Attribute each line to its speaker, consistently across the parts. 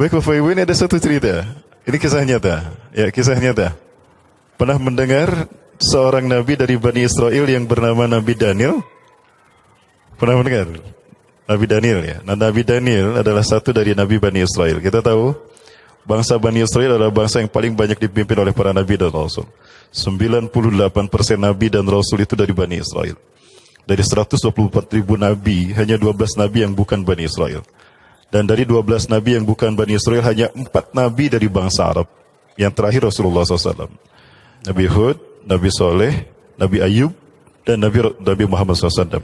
Speaker 1: Baik Bapak Ibu ini ada satu cerita. Ini kisah nyata. Ya kisah nyata. Pernah mendengar seorang nabi dari Bani Israel yang bernama Nabi Daniel? Pernah mendengar? Nabi Daniel ya. Nah, Nabi Daniel adalah satu dari Nabi Bani Israel. Kita tahu bangsa Bani Israel adalah bangsa yang paling banyak dipimpin oleh para Nabi dan Rasul. 98% Nabi dan Rasul itu dari Bani Israel. Dari 124 ribu Nabi, hanya 12 Nabi yang bukan Bani Israel. Dan dari 12 Nabi yang bukan Bani Israel, hanya 4 Nabi dari bangsa Arab. Yang terakhir Rasulullah SAW. Nabi Hud, Nabi Soleh, Nabi Ayub, dan Nabi, Nabi Muhammad SAW.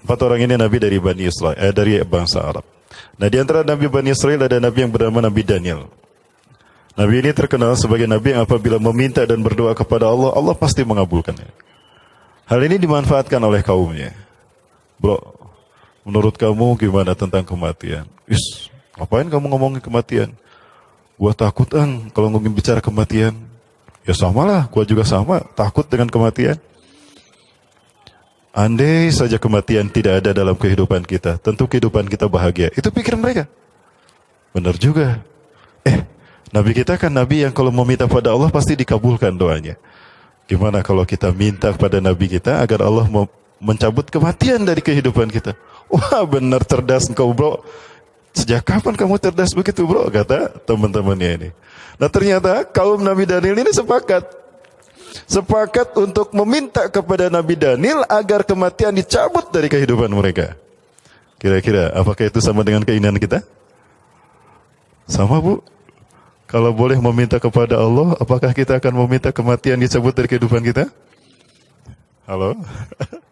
Speaker 1: Empat orang ini Nabi dari Bani Israel, eh, dari bangsa Arab. Nah di antara Nabi Bani Israel ada Nabi yang bernama Nabi Daniel. Nabi ini terkenal sebagai Nabi yang apabila meminta dan berdoa kepada Allah, Allah pasti mengabulkannya. Hal ini dimanfaatkan oleh kaumnya. Bro, menurut kamu gimana tentang kematian? Is, ngapain kamu ngomongin kematian? Gua takut ang kalau ngomongin bicara kematian. Ya sama lah, gua juga sama, takut dengan kematian. Andai saja kematian tidak ada dalam kehidupan kita, tentu kehidupan kita bahagia. Itu pikir mereka. Benar juga. Eh, Nabi kita kan Nabi yang kalau meminta pada Allah pasti dikabulkan doanya. Gimana kalau kita minta kepada Nabi kita agar Allah mencabut kematian dari kehidupan kita? Wah benar cerdas engkau bro. Sejak kapan kamu cerdas begitu bro? Kata teman-temannya ini. Nah ternyata kaum Nabi Daniel ini sepakat sepakat untuk meminta kepada Nabi Daniel agar kematian dicabut dari kehidupan mereka. Kira-kira apakah itu sama dengan keinginan kita? Sama bu. Kalau boleh meminta kepada Allah, apakah kita akan meminta kematian dicabut dari kehidupan kita? Halo?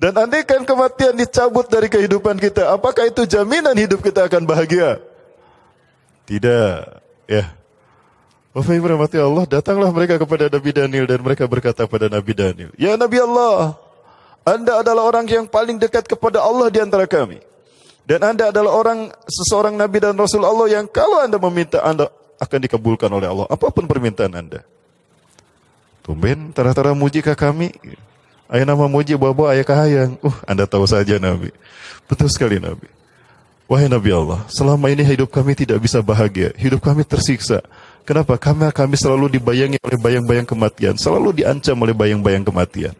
Speaker 1: Dan andaikan kematian dicabut dari kehidupan kita, apakah itu jaminan hidup kita akan bahagia? Tidak. Ya, Ibu rahmati Allah, datanglah mereka kepada Nabi Daniel dan mereka berkata kepada Nabi Daniel, Ya Nabi Allah, Anda adalah orang yang paling dekat kepada Allah di antara kami. Dan Anda adalah orang seseorang Nabi dan Rasul Allah yang kalau Anda meminta Anda akan dikabulkan oleh Allah. Apa pun permintaan Anda. Tumben, tara-tara mujikah kami? Ayah nama muji bawa ayah kahayang. Uh, Anda tahu saja Nabi. Betul sekali Nabi. Wahai Nabi Allah, selama ini hidup kami tidak bisa bahagia. Hidup kami tersiksa. Kenapa? Karena kami selalu dibayangi oleh bayang-bayang kematian, selalu diancam oleh bayang-bayang kematian.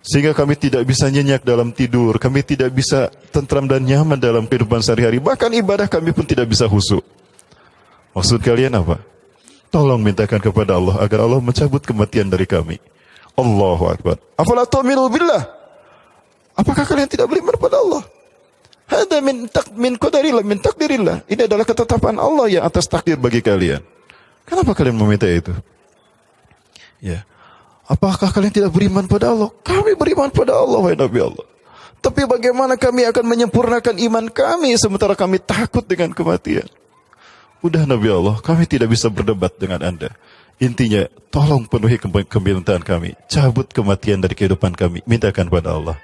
Speaker 1: Sehingga kami tidak bisa nyenyak dalam tidur, kami tidak bisa tentram dan nyaman dalam kehidupan sehari-hari, bahkan ibadah kami pun tidak bisa khusyuk. Maksud kalian apa? Tolong mintakan kepada Allah agar Allah mencabut kematian dari kami. Allahu Akbar. Afala tu'minu billah? Apakah kalian tidak beriman kepada Allah? Hada min tak min qadarillah min takdirillah. Ini adalah ketetapan Allah yang atas takdir bagi kalian. Kenapa kalian meminta itu? Ya. Apakah kalian tidak beriman pada Allah? Kami beriman pada Allah, wahai Nabi Allah. Tapi bagaimana kami akan menyempurnakan iman kami sementara kami takut dengan kematian? Udah Nabi Allah, kami tidak bisa berdebat dengan Anda. Intinya, tolong penuhi kemintaan kami. Cabut kematian dari kehidupan kami. Mintakan pada Allah.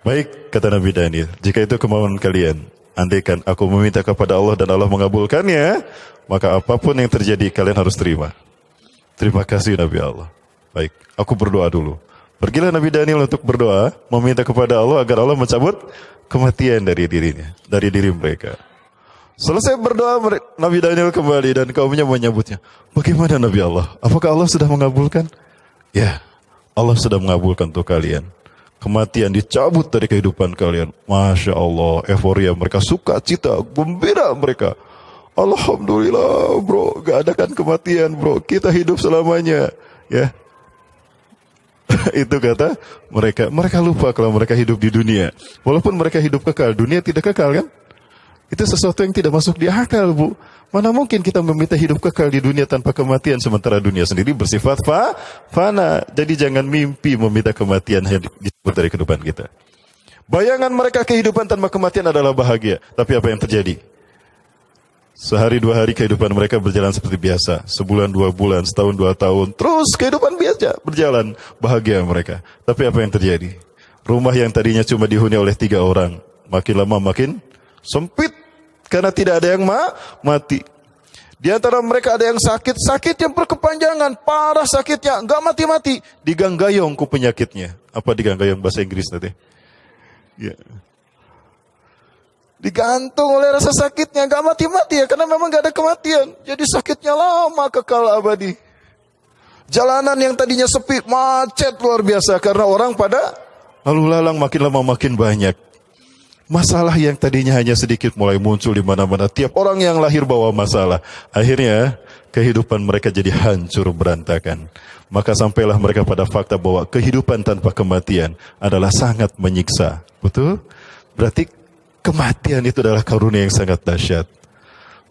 Speaker 1: Baik, kata Nabi Daniel, jika itu kemauan kalian, andaikan aku meminta kepada Allah dan Allah mengabulkannya, maka apa pun yang terjadi kalian harus terima. Terima kasih Nabi Allah. Baik, aku berdoa dulu. Pergilah Nabi Daniel untuk berdoa, meminta kepada Allah agar Allah mencabut kematian dari dirinya, dari diri mereka. Selesai berdoa, Nabi Daniel kembali dan kaumnya menyebutnya. Bagaimana Nabi Allah? Apakah Allah sudah mengabulkan? Ya, Allah sudah mengabulkan untuk kalian kematian dicabut dari kehidupan kalian. Masya Allah, euforia mereka, suka cita, gembira mereka. Alhamdulillah bro, gak ada kan kematian bro, kita hidup selamanya. Ya, itu kata mereka. Mereka lupa kalau mereka hidup di dunia. Walaupun mereka hidup kekal, dunia tidak kekal kan? Itu sesuatu yang tidak masuk di akal bu. Mana mungkin kita meminta hidup kekal di dunia tanpa kematian sementara dunia sendiri bersifat fa, fana. Jadi jangan mimpi meminta kematian disebut dari kehidupan kita. Bayangan mereka kehidupan tanpa kematian adalah bahagia. Tapi apa yang terjadi? Sehari dua hari kehidupan mereka berjalan seperti biasa. Sebulan dua bulan, setahun dua tahun. Terus kehidupan biasa berjalan. Bahagia mereka. Tapi apa yang terjadi? Rumah yang tadinya cuma dihuni oleh tiga orang. Makin lama makin sempit karena tidak ada yang ma mati. Di antara mereka ada yang sakit, sakit yang berkepanjangan, parah sakitnya, enggak mati-mati, diganggayong ku penyakitnya. Apa diganggayong bahasa Inggris nanti? Ya. Digantung oleh rasa sakitnya, gak mati-mati ya, karena memang gak ada kematian. Jadi sakitnya lama kekal abadi. Jalanan yang tadinya sepi, macet luar biasa karena orang pada lalu lalang makin lama makin banyak. Masalah yang tadinya hanya sedikit mulai muncul di mana-mana. Tiap orang yang lahir bawa masalah. Akhirnya kehidupan mereka jadi hancur berantakan. Maka sampailah mereka pada fakta bahwa kehidupan tanpa kematian adalah sangat menyiksa. Betul? Berarti Kematian itu adalah karunia yang sangat dahsyat.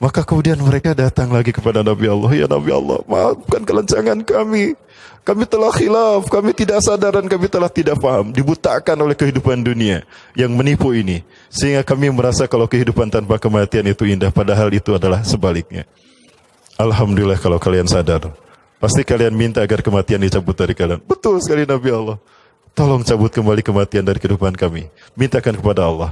Speaker 1: Maka kemudian mereka datang lagi kepada Nabi Allah. Ya Nabi Allah, maafkan kelencangan kami. Kami telah khilaf, kami tidak sadar dan kami telah tidak paham. Dibutakan oleh kehidupan dunia yang menipu ini. Sehingga kami merasa kalau kehidupan tanpa kematian itu indah. Padahal itu adalah sebaliknya. Alhamdulillah kalau kalian sadar. Pasti kalian minta agar kematian dicabut dari kalian. Betul sekali Nabi Allah. Tolong cabut kembali kematian dari kehidupan kami. Mintakan kepada Allah.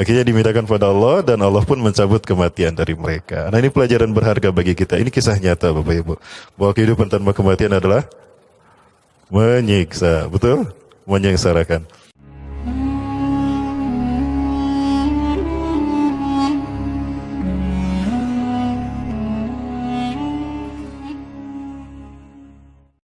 Speaker 1: Akhirnya dimintakan pada Allah dan Allah pun mencabut kematian dari mereka. Nah ini pelajaran berharga bagi kita. Ini kisah nyata Bapak Ibu. Bahwa kehidupan tanpa kematian adalah menyiksa. Betul? Menyengsarakan.